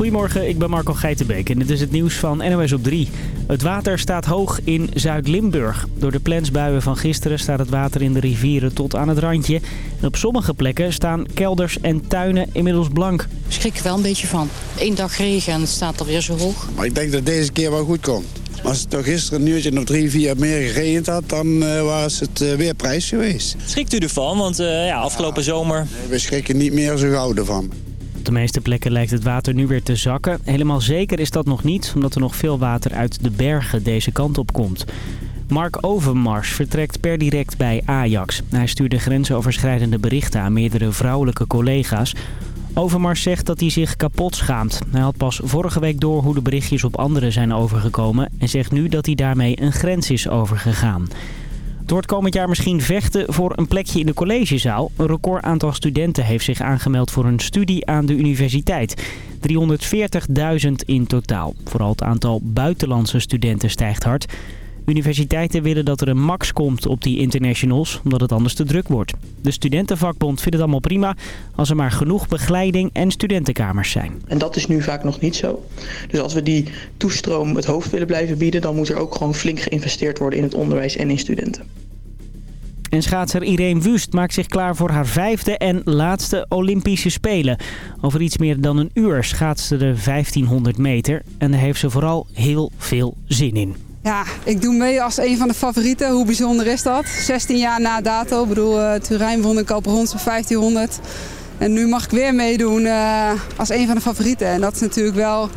Goedemorgen, ik ben Marco Geitenbeek en dit is het nieuws van NOS op 3. Het water staat hoog in Zuid-Limburg. Door de plensbuien van gisteren staat het water in de rivieren tot aan het randje. En op sommige plekken staan kelders en tuinen inmiddels blank. Ik schrik er wel een beetje van. Eén dag regen en het staat alweer zo hoog. Maar ik denk dat deze keer wel goed komt. Als het toch gisteren een uurtje of drie, vier meer geregend had, dan uh, was het uh, weer prijs geweest. Schrikt u ervan? Want uh, ja, afgelopen zomer... Nee, we schrikken niet meer zo gauw ervan. Op de meeste plekken lijkt het water nu weer te zakken. Helemaal zeker is dat nog niet, omdat er nog veel water uit de bergen deze kant op komt. Mark Overmars vertrekt per direct bij Ajax. Hij stuurde grensoverschrijdende berichten aan meerdere vrouwelijke collega's. Overmars zegt dat hij zich kapot schaamt. Hij had pas vorige week door hoe de berichtjes op anderen zijn overgekomen... en zegt nu dat hij daarmee een grens is overgegaan. Het komend jaar misschien vechten voor een plekje in de collegezaal. Een record aantal studenten heeft zich aangemeld voor een studie aan de universiteit. 340.000 in totaal. Vooral het aantal buitenlandse studenten stijgt hard. Universiteiten willen dat er een max komt op die internationals, omdat het anders te druk wordt. De studentenvakbond vindt het allemaal prima als er maar genoeg begeleiding en studentenkamers zijn. En dat is nu vaak nog niet zo. Dus als we die toestroom het hoofd willen blijven bieden, dan moet er ook gewoon flink geïnvesteerd worden in het onderwijs en in studenten. En schaatser Irene Wust maakt zich klaar voor haar vijfde en laatste Olympische Spelen. Over iets meer dan een uur schaatste de 1500 meter en daar heeft ze vooral heel veel zin in. Ja, ik doe mee als een van de favorieten. Hoe bijzonder is dat? 16 jaar na dato. Ik bedoel, uh, Turijn won ik op 1500. En nu mag ik weer meedoen uh, als een van de favorieten. En dat is natuurlijk wel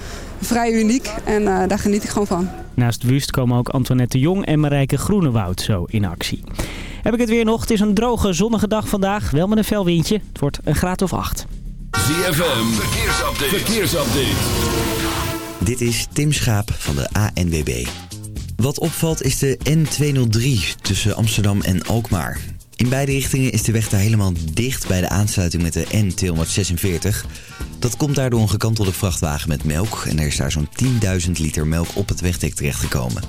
vrij uniek. En uh, daar geniet ik gewoon van. Naast Wust komen ook Antoinette de Jong en Marijke Groenewoud zo in actie. Heb ik het weer nog. Het is een droge, zonnige dag vandaag. Wel met een fel windje. Het wordt een graad of 8. ZFM, verkeersupdate. verkeersupdate. Dit is Tim Schaap van de ANWB. Wat opvalt is de N203 tussen Amsterdam en Alkmaar. In beide richtingen is de weg daar helemaal dicht bij de aansluiting met de N246. Dat komt daardoor een gekantelde vrachtwagen met melk en er is daar zo'n 10.000 liter melk op het wegdek terechtgekomen.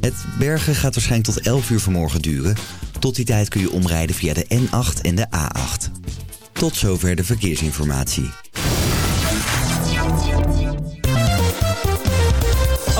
Het bergen gaat waarschijnlijk tot 11 uur vanmorgen duren. Tot die tijd kun je omrijden via de N8 en de A8. Tot zover de verkeersinformatie.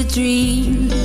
A dream.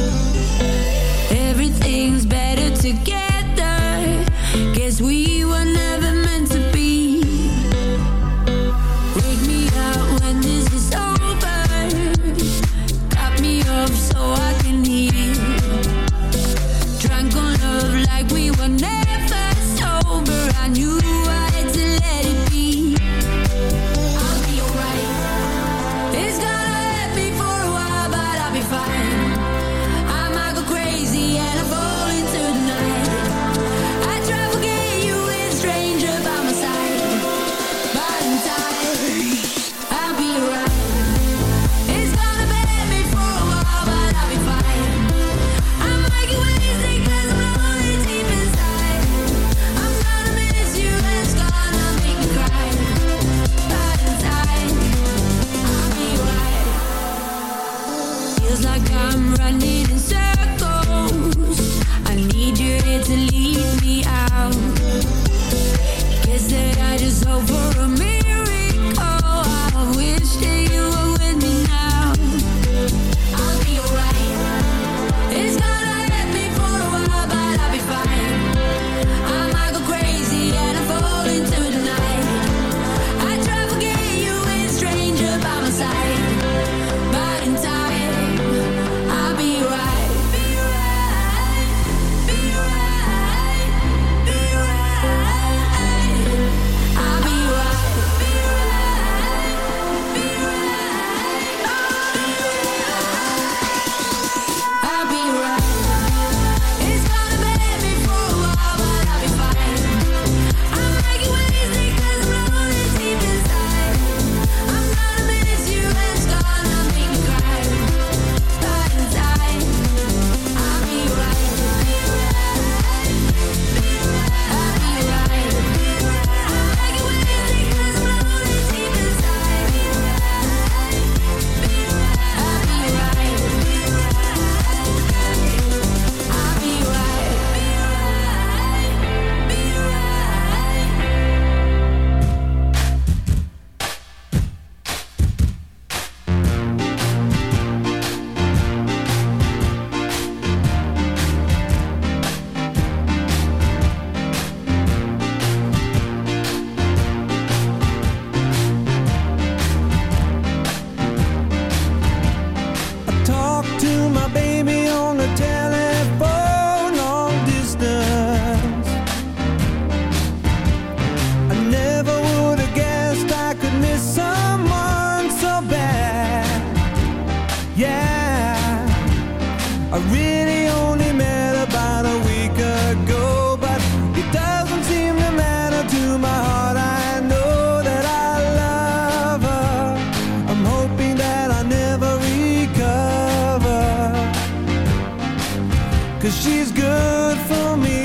Good for me,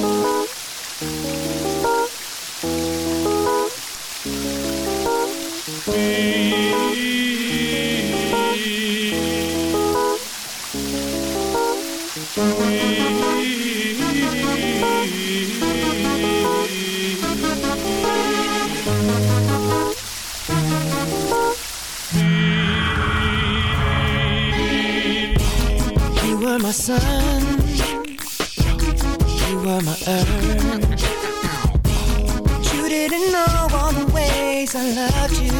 my sun. You were my earth you didn't know all the ways I loved you.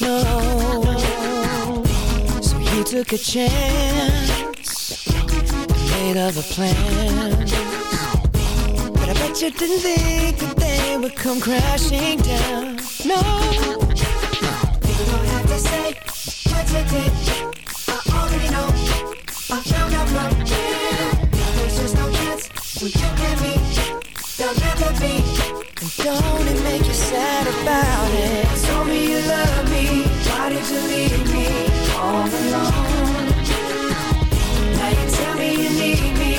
No. So you took a chance Made of a plan. But I bet you didn't think That they would come crashing down. No. You don't have to say what you did. I already know. I found out from you. There's just no chance when you and me. There'll never be. And don't it make you sad about it? Told me you love me. Why did you leave me all alone? Now you tell me you need me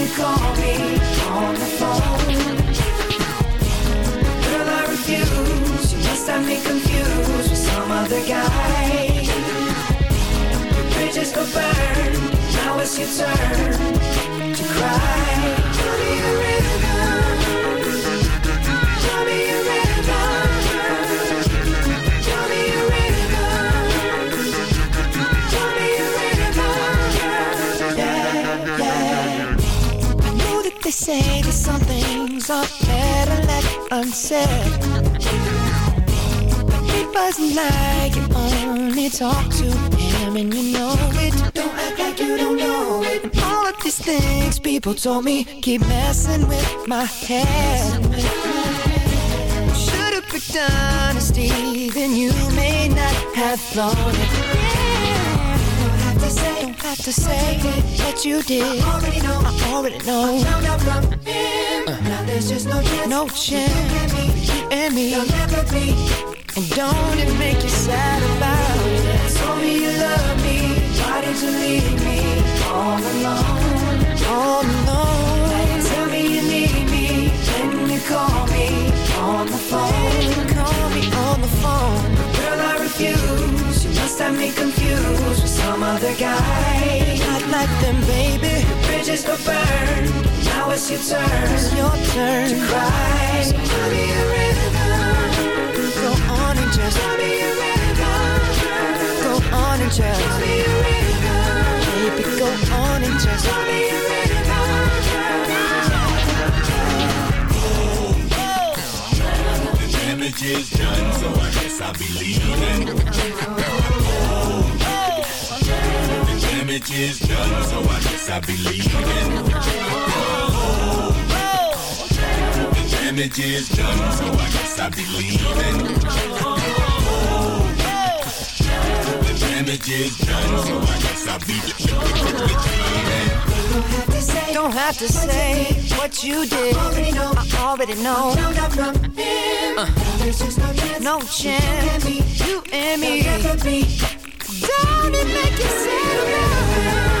you call me on the phone. Girl, I refuse. You must have me confused with some other guy. Now it's your turn to cry. Tell me a. Tell me a. Tell me a. Tell me a. Yeah, yeah. I know that they say that some things are better left unsaid. He wasn't like you only talk to him and you know it. Don't act like you don't know it. And all of these things people told me keep messing with my head. Should've picked honesty, then you may not have thought it. Yeah. Don't have to say, don't have to say what you did. I already know, I already know. I found out from him. Uh-huh. Now there's just no chance, no chance. You and me, you'll never be. And don't it make you sad about it? You love me. Why did you leave me all alone? Tell me you need me when you call me on the phone. Call me on the phone. Girl, I refuse. You must have me confused with some other guy. Not like them, baby. Bridges go burn. Now it's your turn. It's your turn to cry. So tell me a rhythm. Go on and just me a rhythm. Just. Baby, go on and just damage is done, so I guess I'll be leaving. The damage is done, so I guess I'll be leaving. The damage is done, so I guess I'll be leaving. Don't have to say what you did. I already know. I already know. Uh, no chance. You and me. Don't it make you sad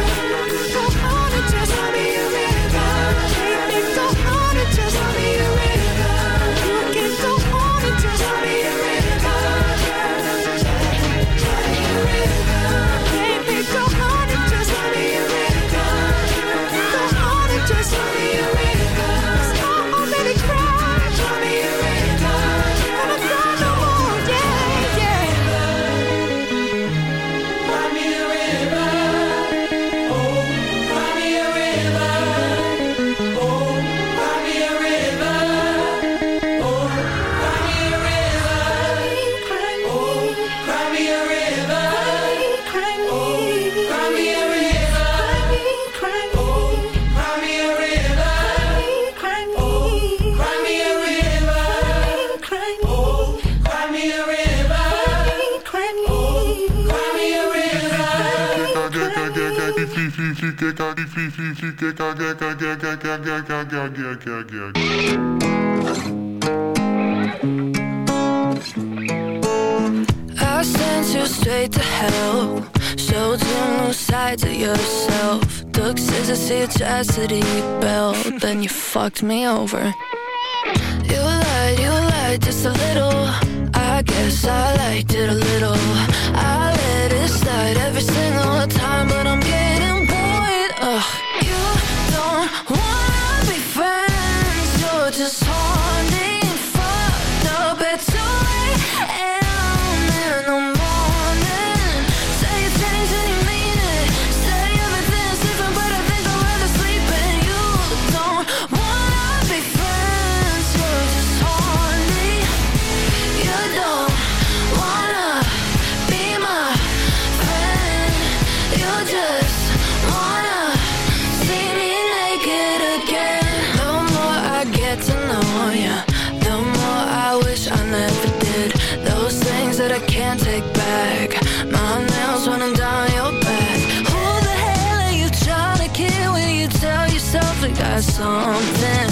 I sent you straight to hell. Showed you new sides of yourself. Took scissors to your chastity belt. Then you fucked me over. You lied, you lied just a little. I guess I liked it a little. I let it slide every single time, but I'm getting wanna be friends. You're just something.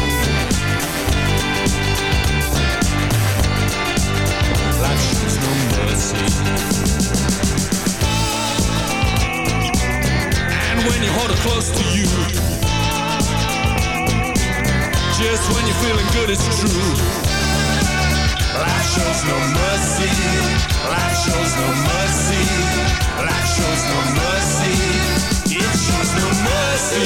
And when you hold close to you, just when you're feeling good, it's true. Life shows no mercy. Life shows no mercy. Life shows no mercy. It shows no mercy.